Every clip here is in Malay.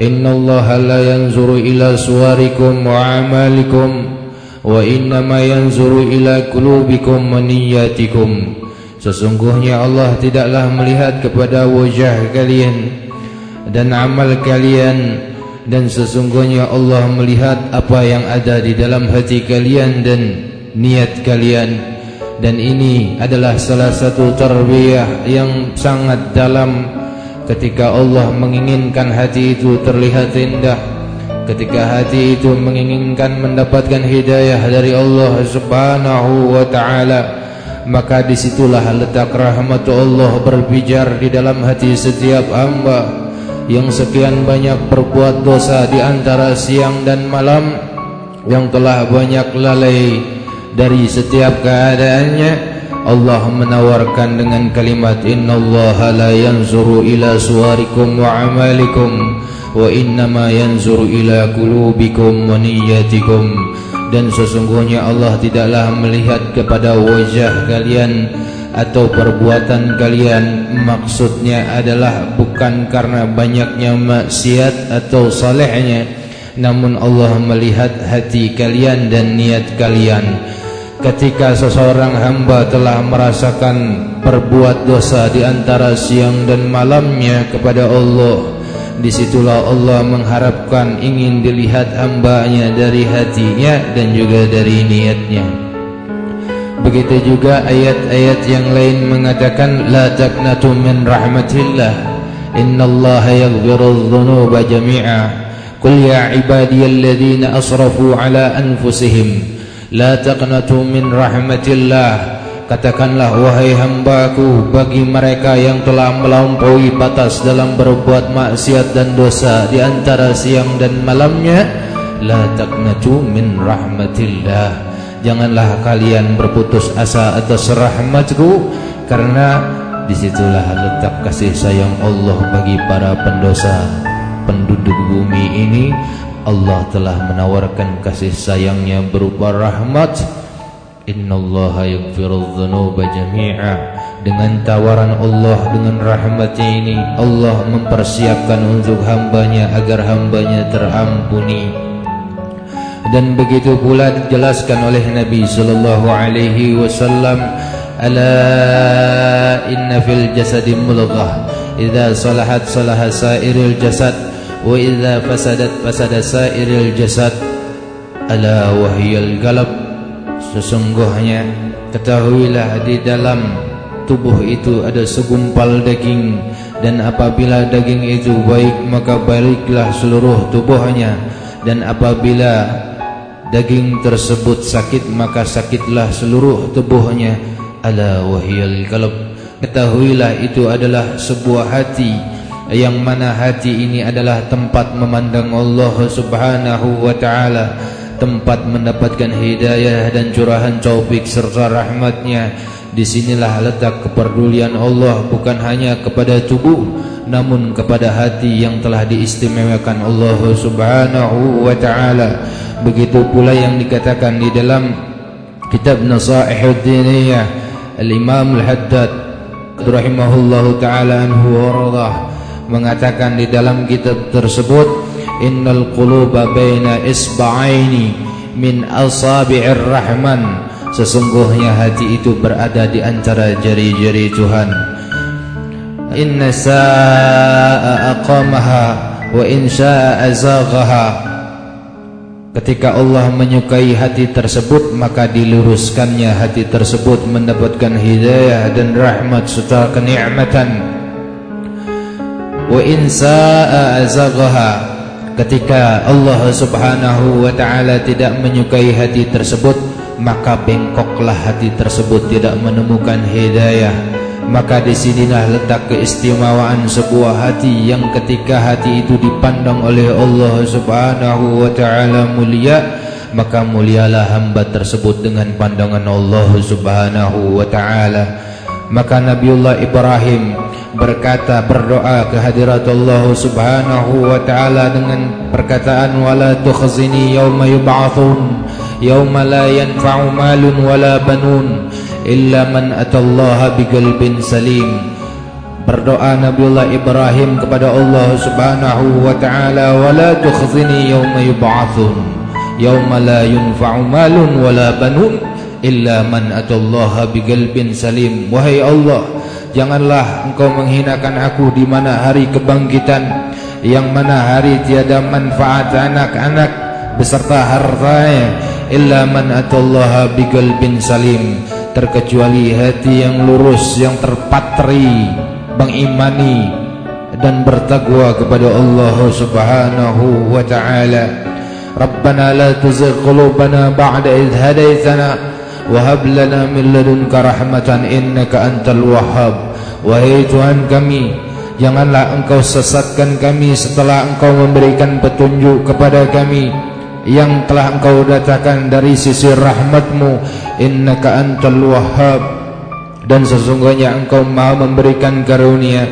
إن الله لا ينظر إلى صوركم وأعمالكم وإنما ينظر إلى قلوبكم ونياتكم Sesungguhnya Allah tidaklah melihat kepada wajah kalian dan amal kalian dan sesungguhnya Allah melihat apa yang ada di dalam hati kalian dan niat kalian dan ini adalah salah satu tarbiyah yang sangat dalam ketika Allah menginginkan hati itu terlihat indah ketika hati itu menginginkan mendapatkan hidayah dari Allah Subhanahu wa taala maka disitulah letak rahmat Allah berbijar di dalam hati setiap hamba. Yang sekian banyak berbuat dosa di antara siang dan malam yang telah banyak lalai dari setiap keadaannya Allah menawarkan dengan kalimat Inna Allah la yanzuru ila suarikum wa amalikum Wa innama yanzuru ila kulubikum wa niyatikum Dan sesungguhnya Allah tidaklah melihat kepada wajah kalian Atau perbuatan kalian. Maksudnya adalah bukan karena banyaknya maksiat atau salehnya Namun Allah melihat hati kalian dan niat kalian ketika seseorang hamba telah merasakan perbuat dosa di antara siang dan malamnya kepada Allah disitulah Allah mengharapkan ingin dilihat hambanya dari hatinya dan juga dari niatnya. Begitu juga ayat-ayat yang lain mengatakan la taqnatu min rahmatillah innallaha yaghfirudz dzunuba jami'a. Qul ya ibadiyalladzina asrafu ala anfusihim La taqnatu min rahmatillah. Katakanlah wahai hambaku Bagi mereka yang telah melampaui batas Dalam berbuat maksiat dan dosa Di antara siang dan malamnya La taqnatu min rahmatillah. Janganlah kalian berputus asa atas rahmatku Karena disitulah letak kasih sayang Allah Bagi para pendosa Penduduk bumi ini Allah telah menawarkan kasih sayangnya berupa rahmat. Innallaha yaghfirudz dzunuba jami'a. Dengan tawaran Allah dengan rahmatnya ini Allah mempersiapkan untuk hambanya agar hambanya terampuni. Dan begitu pula dijelaskan oleh Nabi sallallahu alaihi wasallam ala inna fil jasadi mulghah. Idza salahat salaha sairul jasad idza fasadat fasada sairil jasad ala wahyal galab. Sesungguhnya ketahuilah di dalam tubuh itu ada segumpal daging dan apabila daging itu baik maka baiklah seluruh tubuhnya. Dan apabila daging tersebut sakit maka sakitlah seluruh tubuhnya ala wahyal galab. Ketahuilah itu adalah sebuah hati yang mana hati ini adalah tempat memandang Allah Subhanahu wa taala. Tempat mendapatkan hidayah dan curahan taufik serta rahmatnya. Di sinilah letak kepedulian Allah bukan hanya kepada tubuh namun kepada hati yang telah diistimewakan Allah Subhanahu wa taala. Begitu pula yang dikatakan di dalam kitab Nasaihud Diniyah Al-Imam Al-Haddad rahimahullahu taala anhu wa radhah mengatakan di dalam kitab tersebut innal quluba baina isba'aini min asabi'ir rahman. Sesungguhnya hati itu berada di antara jari-jari Tuhan. Inna sa'a aqamaha wa in sa'a azaghaha ketika Allah menyukai hati tersebut maka diluruskannya hati tersebut mendapatkan hidayah dan rahmat serta kenikmatan wa in saa azaghaha. Ketika Allah Subhanahu wa taala tidak menyukai hati tersebut maka bengkoklah hati tersebut tidak menemukan hidayah. Maka di sinilah letak keistimewaan sebuah hati yang ketika hati itu dipandang oleh Allah Subhanahu wa taala mulia maka mulialah hamba tersebut dengan pandangan Allah Subhanahu wa taala. Maka Nabiullah Ibrahim berkata berdoa ke hadirat Allah Subhanahu wa taala dengan perkataan wala tukhzini yauma yub'atsun yauma la yanfa'u malun wala banun illa man atallaha biqalbin salim. Berdoa Nabiullah Ibrahim kepada Allah Subhanahu wa taala wala tukhzini yawma yub'atsun yawma la yunfa'u malun wala banun illa man atallaha biqalbin salim. Wahai Allah janganlah engkau menghinakan aku di mana hari kebangkitan yang mana hari tiada manfaat anak-anak beserta hartanya illa man atallaha biqalbin salim terkecuali hati yang lurus yang terpatri mengimani dan bertakwa kepada Allah Subhanahu wa taala. Rabbana la tuzigh qulubana ba'da idh hadaytana hab lana min ladunka rahmatan innaka antal wahhab. Wahai Tuhan kami, janganlah Engkau sesatkan kami setelah Engkau memberikan petunjuk kepada kami yang telah Engkau datangkan dari sisi rahmatmu. Innaka antal wahhab. Dan sesungguhnya engkau maha memberikan karunia.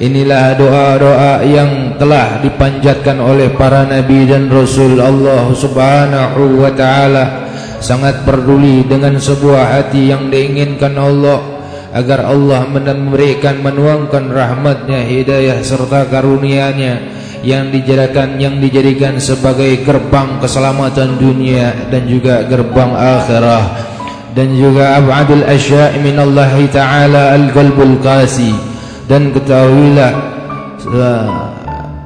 Inilah doa-doa yang telah dipanjatkan oleh para nabi dan rasul Allah subhanahu wa ta'ala sangat peduli dengan sebuah hati yang diinginkan Allah agar Allah memberikan menuangkan rahmatnya hidayah serta karunianya yang dijadikan yang dijadikan sebagai gerbang keselamatan dunia dan juga gerbang akhirah. Dan juga abadul asya' min Allah taala al-qalbul qasi. Dan ketahuilah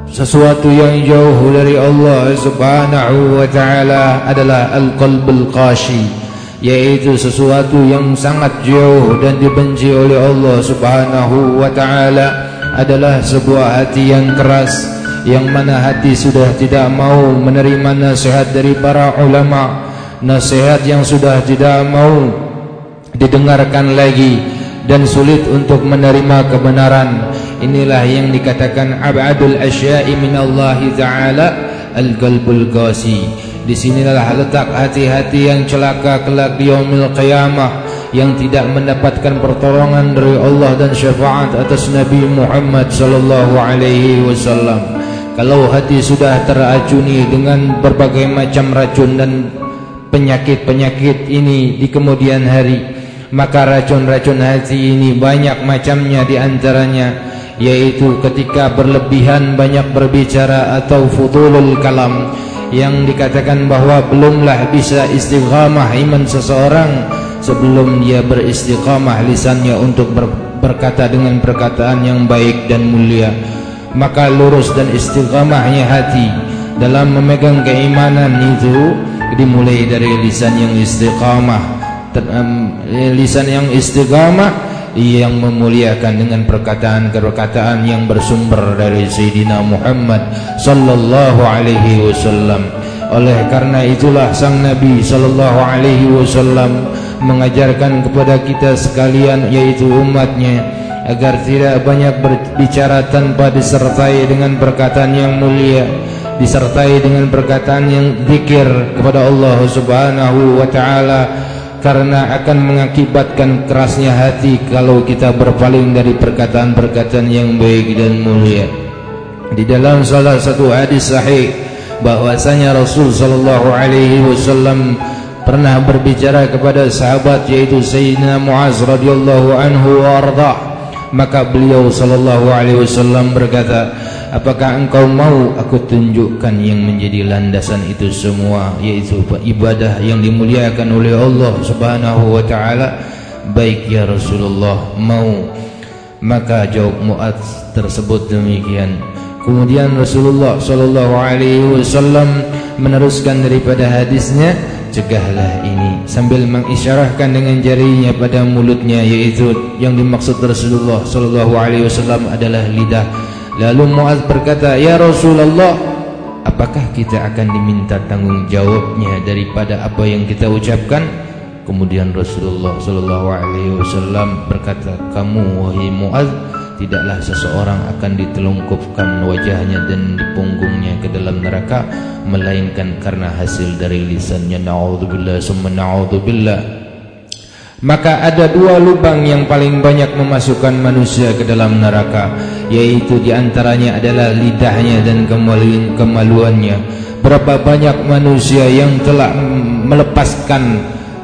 sesuatu yang jauh dari Allah subhanahu wa taala adalah al-qalbul qashi yaitu sesuatu yang sangat jauh dan dibenci oleh Allah subhanahu wa taala adalah sebuah hati yang keras yang mana hati sudah tidak mau menerima nasihat dari para ulama' nasihat yang sudah tidak mau didengarkan lagi dan sulit untuk menerima kebenaran inilah yang dikatakan abadul asya'i min Allah taala al-qalbul qasi di sinilah letak hati-hati yang celaka kelak di yaumil qiyamah yang tidak mendapatkan pertolongan dari Allah dan syafaat atas Nabi Muhammad sallallahu alaihi wasallam. Kalau hati sudah teracuni dengan berbagai macam racun dan penyakit-penyakit ini di kemudian hari maka racun-racun hati ini banyak macamnya di antaranya yaitu ketika berlebihan banyak berbicara atau fudulul kalam yang dikatakan bahawa belumlah bisa istiqamah iman seseorang sebelum dia beristiqamah lisannya untuk ber berkata dengan perkataan yang baik dan mulia. Maka lurus dan istiqamahnya hati dalam memegang keimanan itu dimulai dari lisan yang istiqamah lisan yang istiqamah yang memuliakan dengan perkataan-perkataan yang bersumber dari Sayyidina Muhammad sallallahu alaihi wasallam. Oleh karena itulah sang nabi sallallahu alaihi wasallam mengajarkan kepada kita sekalian yaitu umatnya agar tidak banyak berbicara tanpa disertai dengan perkataan yang mulia disertai dengan perkataan yang zikir kepada Allah Subhanahu wa taala karena akan mengakibatkan kerasnya hati kalau kita berpaling dari perkataan-perkataan yang baik dan mulia. Di dalam salah satu hadis sahih bahwasanya Rasul sallallahu alaihi wasallam pernah berbicara kepada sahabat yaitu Sayyidina Muaz radhiyallahu anhu wa arda maka beliau sallallahu alaihi wasallam berkata Apakah engkau mau aku tunjukkan yang menjadi landasan itu semua yaitu ibadah yang dimuliakan oleh Allah Subhanahu wa taala? Baik ya Rasulullah, mau. Maka jawab Muaz tersebut demikian. Kemudian Rasulullah sallallahu alaihi wasallam meneruskan daripada hadisnya, cegahlah ini sambil mengisyarahkan dengan jarinya pada mulutnya yaitu yang dimaksud Rasulullah sallallahu alaihi wasallam adalah lidah Lalu Muaz berkata, "Ya Rasulullah, apakah kita akan diminta tanggungjawabnya daripada apa yang kita ucapkan?" Kemudian Rasulullah sallallahu alaihi wasallam berkata, "Kamu wahai Muaz, tidaklah seseorang akan ditelungkupkan wajahnya dan punggungnya ke dalam neraka melainkan karena hasil dari lisannya. Nauzubillah summa nauzubillah." Maka ada dua lubang yang paling banyak memasukkan manusia ke dalam neraka Yaitu diantaranya adalah lidahnya dan kemaluannya. Berapa banyak manusia yang telah melepaskan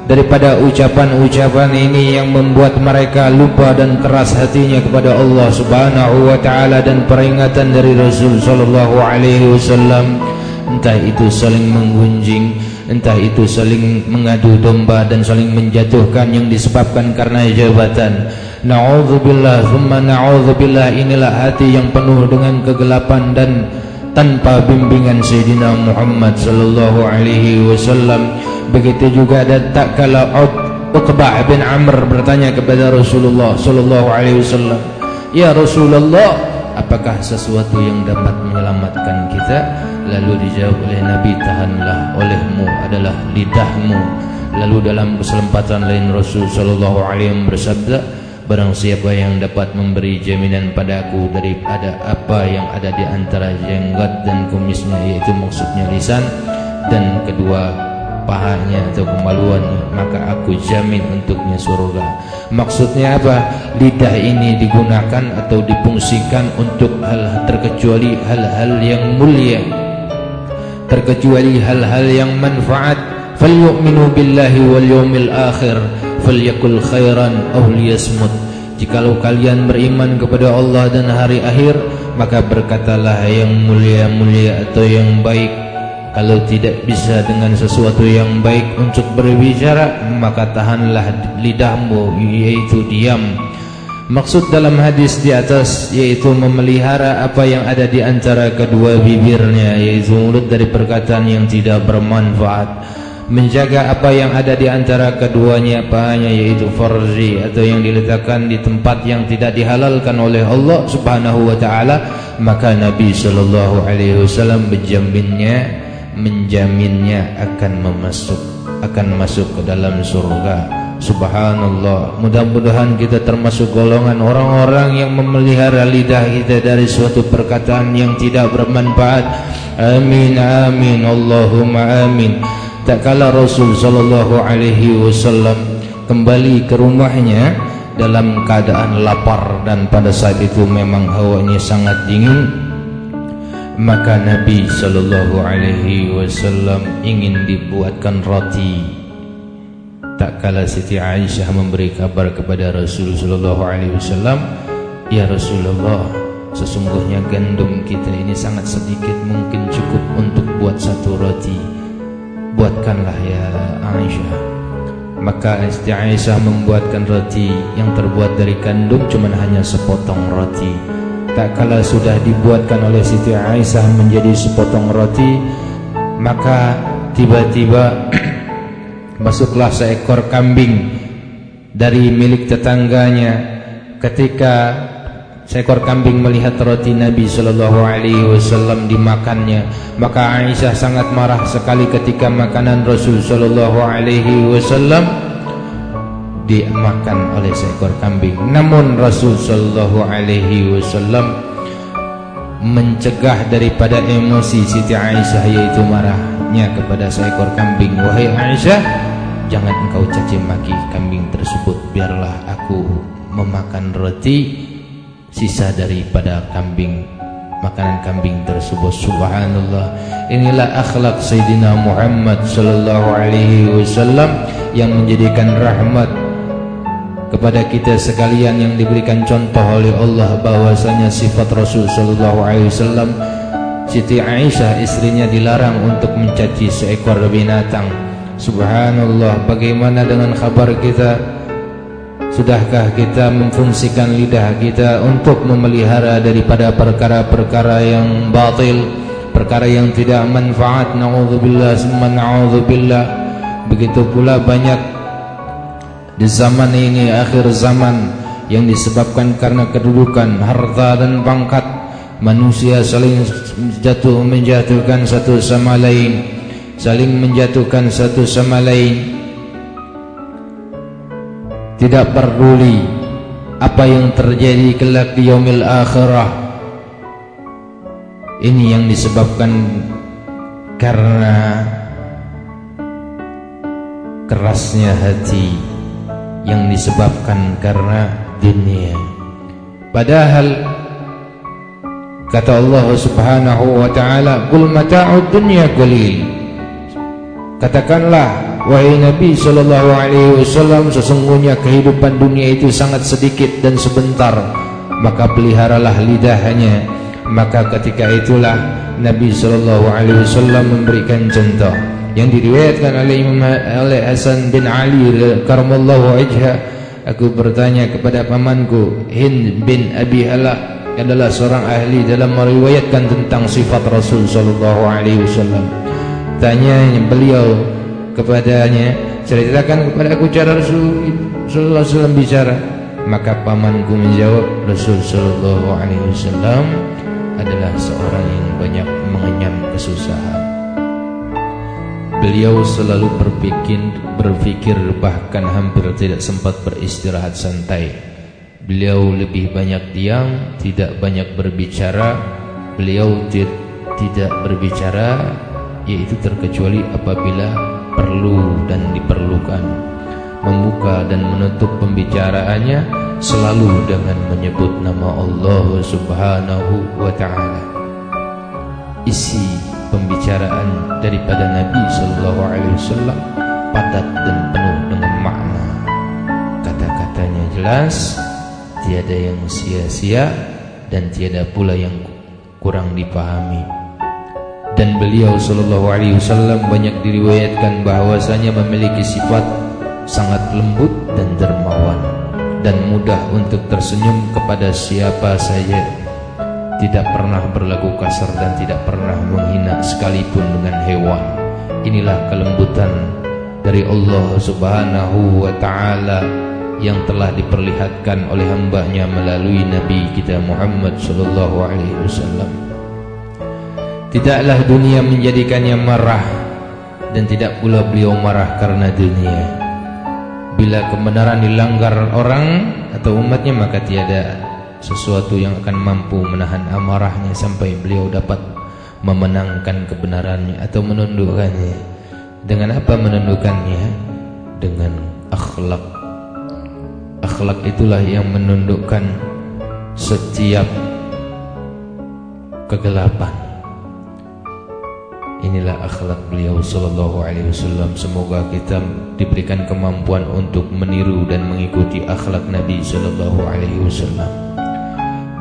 daripada ucapan-ucapan ini yang membuat mereka lupa dan keras hatinya kepada Allah Subhanahu wa taala dan peringatan dari Rasul sallallahu alaihi wasallam. Entah itu saling menggunjing entah itu saling mengadu domba dan saling menjatuhkan yang disebabkan karena jabatan naudzubillah thumma naudzubillah inilah hati yang penuh dengan kegelapan dan tanpa bimbingan Sayyidina Muhammad sallallahu alaihi wasallam. Begitu juga dan tak kala Uqbah bin Amr bertanya kepada Rasulullah sallallahu alaihi wasallam ya Rasulullah apakah sesuatu yang dapat menyelamatkan kita? Lalu dijawab oleh Nabi tahanlah olehmu adalah lidahmu. Lalu dalam kesempatan lain Rasul sallallahu alaihi wasallam bersabda Barang siapa yang dapat memberi jaminan padaku daripada apa yang ada di antara jenggot dan kumisnya yaitu maksudnya lisan dan kedua pahanya atau kemaluannya maka aku jamin untuknya surga. Maksudnya apa? Lidah ini digunakan atau dipungsikan untuk hal terkecuali hal-hal yang mulia. Terkecuali hal-hal yang manfaat. Falyu'minu billahi wal yawmil akhir falyakul khairan aw liyasmut. Jikalau kalian beriman kepada Allah dan hari akhir maka berkatalah yang mulia-mulia atau yang baik. Kalau tidak bisa dengan sesuatu yang baik untuk berbicara maka tahanlah lidahmu yaitu diam. Maksud dalam hadis di atas yaitu memelihara apa yang ada di antara kedua bibirnya yaitu mulut dari perkataan yang tidak bermanfaat menjaga apa yang ada di antara keduanya pahanya yaitu farji atau yang diletakkan di tempat yang tidak dihalalkan oleh Allah Subhanahu wa taala maka Nabi sallallahu alaihi wasallam menjaminnya menjaminnya akan memasuk akan masuk ke dalam surga. Subhanallah. Mudah-mudahan kita termasuk golongan orang-orang yang memelihara lidah kita dari suatu perkataan yang tidak bermanfaat. Amin amin. Allahumma amin tak kala Rasul sallallahu alaihi wasallam kembali ke rumahnya dalam keadaan lapar dan pada saat itu memang hawanya sangat dingin maka Nabi sallallahu alaihi wasallam ingin dibuatkan roti. Tak kala Siti Aisyah memberi kabar kepada Rasul sallallahu alaihi wasallam ya Rasulullah sesungguhnya gandum kita ini sangat sedikit mungkin cukup untuk buat satu roti buatkanlah ya Aisyah. Maka Siti Aisyah membuatkan roti yang terbuat dari kandung cuma hanya sepotong roti. Tak kala sudah dibuatkan oleh Siti Aisyah menjadi sepotong roti maka tiba-tiba masuklah seekor kambing dari milik tetangganya. Ketika seekor kambing melihat roti Nabi sallallahu alaihi wasallam dimakannya. Maka Aisyah sangat marah sekali ketika makanan Rasul sallallahu alaihi wasallam dimakan oleh seekor kambing. Namun Rasul sallallahu alaihi wasallam mencegah daripada emosi Siti Aisyah yaitu marahnya kepada seekor kambing. Wahai Aisyah jangan engkau caci maki kambing tersebut. Biarlah aku memakan roti sisa daripada kambing makanan kambing tersebut. Subhanallah. Inilah akhlak sayyidina Muhammad sallallahu alaihi wasallam yang menjadikan rahmat kepada kita sekalian yang diberikan contoh oleh Allah bahwasanya sifat Rasul sallallahu alaihi wasallam. Siti Aisyah istrinya dilarang untuk mencaci seekor binatang. Subhanallah. Bagaimana dengan kabar kita Sudahkah kita memfungsikan lidah kita untuk memelihara daripada perkara-perkara yang batil Perkara yang tidak manfaat? Begitu pula banyak Di zaman ini akhir zaman Yang disebabkan karena kedudukan Harta dan pangkat. Manusia saling jatuh menjatuhkan satu sama lain Saling menjatuhkan satu sama lain tidak peduli apa yang terjadi kelak di yaumil akhirah. Ini yang disebabkan karena kerasnya hati yang disebabkan karena dunia. Padahal kata Allah Subhanahu wa taala kul mata'ud dunya qalil. Katakanlah Wahai Nabi sallallahu alaihi wasallam sesungguhnya kehidupan dunia itu sangat sedikit dan sebentar. Maka peliharalah lidahnya. Maka ketika itulah Nabi sallallahu alaihi wasallam memberikan contoh yang diriwayatkan oleh Imam oleh Hasan bin Ali karamallahu wajha. Aku bertanya kepada pamanku Hind bin Abi Hala adalah seorang ahli dalam meriwayatkan tentang sifat Rasul sallallahu alaihi wasallam. Tanya beliau kepadanya, ceritakan kepada aku cara Rasul sallallahu alaihi wasallam bicara. Maka pamanku menjawab, Rasul sallallahu alaihi wasallam adalah seorang yang banyak mengenyam kesusahan. Beliau selalu berpikir berpikir bahkan hampir tidak sempat beristirahat santai. Beliau lebih banyak diam, tidak banyak berbicara. Beliau tidak berbicara, yaitu terkecuali apabila perlu dan diperlukan. Membuka dan menutup pembicaraannya selalu dengan menyebut nama Allah Subhanahu wa taala. Isi pembicaraan daripada Nabi sallallahu alaihi wasallam padat dan penuh dengan makna. Kata-katanya jelas, tiada yang sia-sia dan tiada pula yang kurang dipahami. Dan beliau sallallahu alaihi wasallam banyak diriwayatkan bahwasanya memiliki sifat sangat lembut dan dermawan dan mudah untuk tersenyum kepada siapa saja. Tidak pernah berlaku kasar dan tidak pernah menghina sekalipun dengan hewan. Inilah kelembutan dari Allah Subhanahu wa taala yang telah diperlihatkan oleh hambanya melalui Nabi kita Muhammad sallallahu alaihi wasallam. Tidaklah dunia menjadikannya marah dan tidak pula beliau marah karena dunia. Bila kebenaran dilanggar orang atau umatnya maka tiada sesuatu yang akan mampu menahan amarahnya sampai beliau dapat memenangkan kebenarannya atau menundukkannya. Dengan apa menundukkannya? Dengan akhlak akhlak itulah yang menundukkan setiap kegelapan inilah akhlak beliau sallallahu alaihi wasallam. Semoga kita diberikan kemampuan untuk meniru dan mengikuti akhlak Nabi sallallahu alaihi wasallam.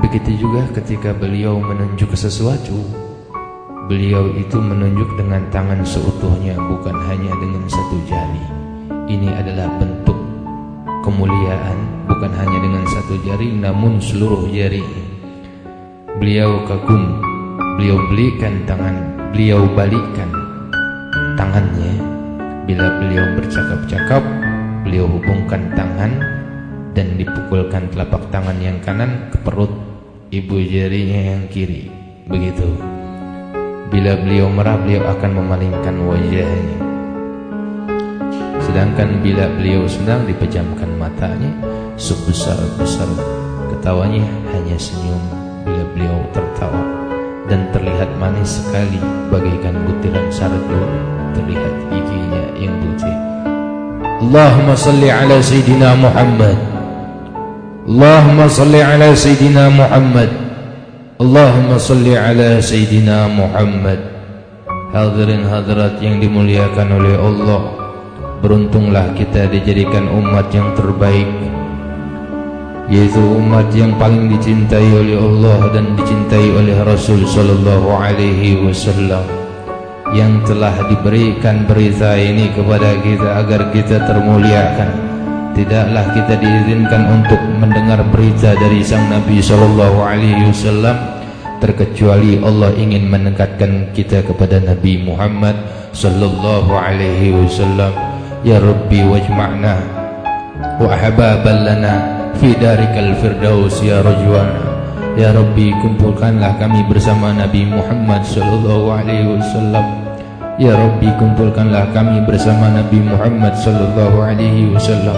Begitu juga ketika beliau menunjuk sesuatu beliau itu menunjuk dengan tangan seutuhnya bukan hanya dengan satu jari. Ini adalah bentuk kemuliaan bukan hanya dengan satu jari namun seluruh jari. Beliau kagum. Beliau belikan tangan beliau balikkan tangannya. Bila beliau bercakap-cakap beliau hubungkan tangan dan dipukulkan telapak tangan yang kanan ke perut ibu jarinya yang kiri. Begitu. Bila beliau merah beliau akan memalingkan wajahnya. Sedangkan bila beliau senang dipejamkan matanya. Sebesar-besar ketawanya hanya senyum Bila beliau tertawa Dan terlihat manis sekali Bagaikan butiran sardu. Terlihat giginya yang putih Allahumma salli ala Sayyidina Muhammad. Allahumma salli ala Sayyidina Muhammad. Allahumma salli ala Sayyidina Muhammad. Hadirin hadirat yang dimuliakan oleh Allah Beruntunglah kita dijadikan umat yang terbaik Yaitu umat yang paling dicintai oleh Allah dan dicintai oleh Rasul Sallallahu Alaihi Wasallam Yang telah diberikan berita ini kepada kita agar kita termuliakan. Tidaklah kita diizinkan untuk mendengar berita dari sang Nabi Sallallahu Alaihi Wasallam Terkecuali Allah ingin mendekatkan kita kepada Nabi Muhammad Sallallahu Alaihi Wasallam. Ya Rabbi wajma'na Wa ahbaban lana Fi darikal firdaus ya rajwana Ya Rabbi kumpulkanlah kami bersama Nabi Muhammad Sallallahu alaihi wasallam. Ya Rabbi kumpulkanlah kami bersama Nabi Muhammad Sallallahu alaihi wasallam.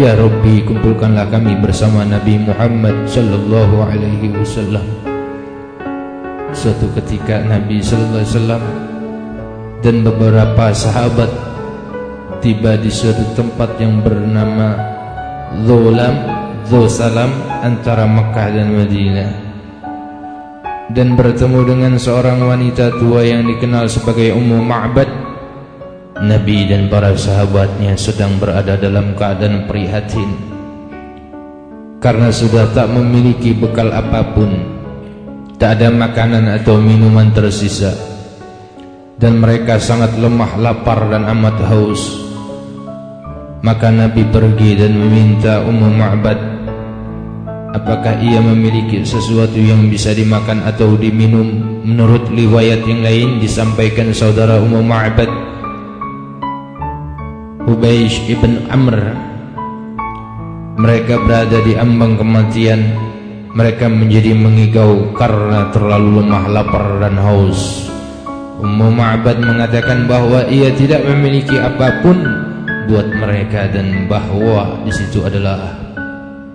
Ya Rabbi kumpulkanlah kami bersama Nabi Muhammad Sallallahu alaihi wasallam. Suatu ketika Nabi Sallallahu alaihi wasallam Dan beberapa sahabat tiba di suatu tempat yang bernama Zulam Zusalam antara Mekah dan Madinah. Dan bertemu dengan seorang wanita tua yang dikenal sebagai Ummu Ma'bad. Nabi dan para sahabatnya sedang berada dalam keadaan prihatin. Karena sudah tak memiliki bekal apapun tak ada makanan atau minuman tersisa. Dan mereka sangat lemah lapar dan amat haus maka Nabi pergi dan meminta Ummu Ma'bad apakah ia memiliki sesuatu yang bisa dimakan atau diminum? Menurut riwayat yang lain disampaikan saudara Ummu Ma'bad Ubaish ibn Amr Mereka berada di ambang kematian. Mereka menjadi mengigau karena terlalu lemah lapar dan haus. Ummu Ma'bad mengatakan bahawa ia tidak memiliki apapun buat mereka dan bahawa di situ adalah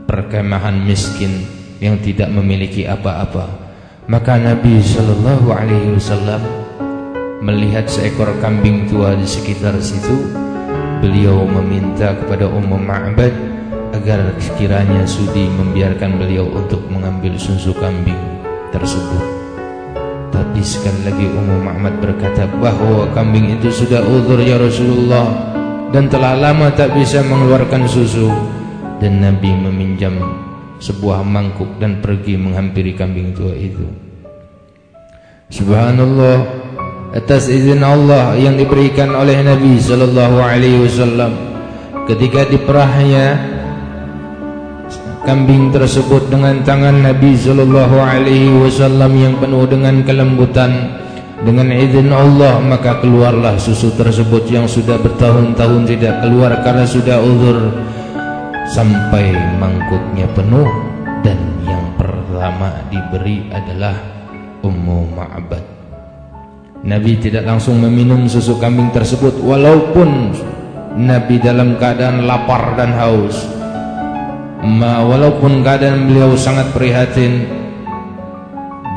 perkemahan miskin yang tidak memiliki apa-apa. Maka Nabi sallallahu alaihi wasallam melihat seekor kambing tua di sekitar situ beliau meminta kepada Ummu Ma'bad agar sekiranya sudi membiarkan beliau untuk mengambil susu kambing tersebut. Tapi sekali lagi Ummu Ma'bad berkata bahawa kambing itu sudah uzur ya Rasulullah dan telah lama tak bisa mengeluarkan susu dan Nabi meminjam sebuah mangkuk dan pergi menghampiri kambing tua itu. Subhanallah atas izin Allah yang diberikan oleh Nabi sallallahu alaihi wasallam ketika diperahnya kambing tersebut dengan tangan Nabi sallallahu alaihi wasallam yang penuh dengan kelembutan dengan izin Allah maka keluarlah susu tersebut yang sudah bertahun-tahun tidak keluar karena sudah uzur sampai mangkuknya penuh dan yang pertama diberi adalah Ummu Ma'bad Nabi tidak langsung meminum susu kambing tersebut walaupun Nabi dalam keadaan lapar dan haus. Ma walaupun keadaan beliau sangat prihatin,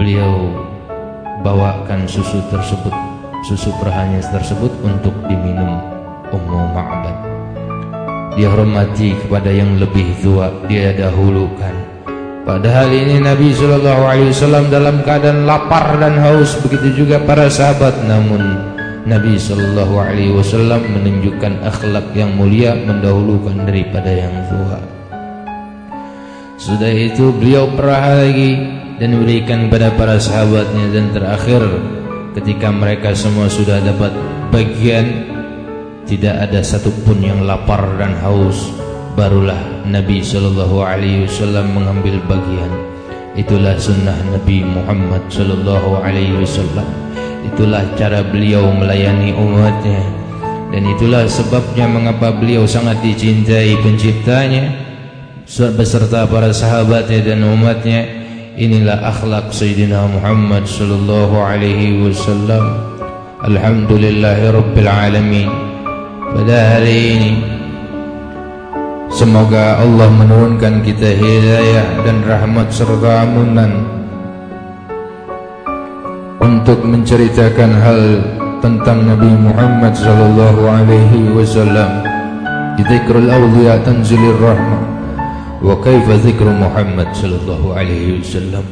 beliau bawakan susu tersebut, susu perhanya tersebut untuk diminum Ummu Ma'bad. Dia hormati kepada yang lebih tua, dia dahulukan. Padahal ini Nabi wasallam dalam keadaan lapar dan haus begitu juga para sahabat namun Nabi wasallam menunjukkan akhlak yang mulia mendahulukan daripada yang tua. Sudah itu beliau perah lagi dan berikan kepada para sahabatnya dan terakhir ketika mereka semua sudah dapat bagian tidak ada satupun yang lapar dan haus barulah Nabi sallallahu alaihi wasallam mengambil bagian. Itulah sunnah Nabi Muhammad sallallahu alaihi wasallam. Itulah cara beliau melayani umatnya. Dan itulah sebabnya mengapa beliau sangat dicintai penciptanya beserta para sahabatnya dan umatnya inilah akhlak sayyidina Muhammad sallallahu alaihi wasallam alhamdulillahirabbil alamin pada hari ini Semoga Allah menurunkan kita hidayah dan rahmat serta amunan untuk menceritakan hal tentang Nabi Muhammad sallallahu alaihi wasallam. Dzikrul awliya tanzilir rahmah wa kaifa dzikru Muhammad sallallahu alaihi wasallam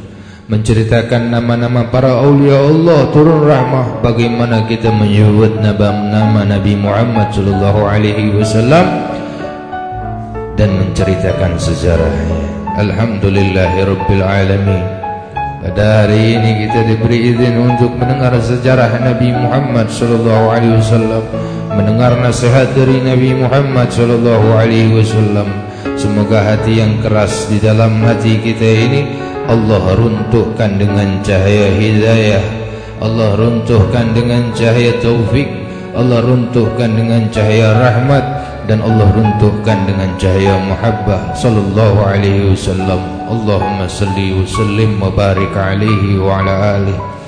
menceritakan nama-nama para aulia Allah turun rahmah bagaimana kita menyebut nama Nabi Muhammad sallallahu alaihi wasallam dan menceritakan sejarahnya. Alhamdulillahirrabbilalamin. Pada hari ini kita diberi izin untuk mendengar sejarah Nabi Muhammad sallallahu alaihi wasallam, mendengar nasihat dari Nabi Muhammad sallallahu alaihi wasallam. Semoga hati yang keras di dalam hati kita ini Allah runtuhkan dengan cahaya hidayah. Allah runtuhkan dengan cahaya taufik. Allah runtuhkan dengan cahaya rahmat dan Allah runtuhkan dengan cahaya mahabbah sallallahu alaihi wasallam Allahumma salli wa sallim wa barik alaihi wa ala alihi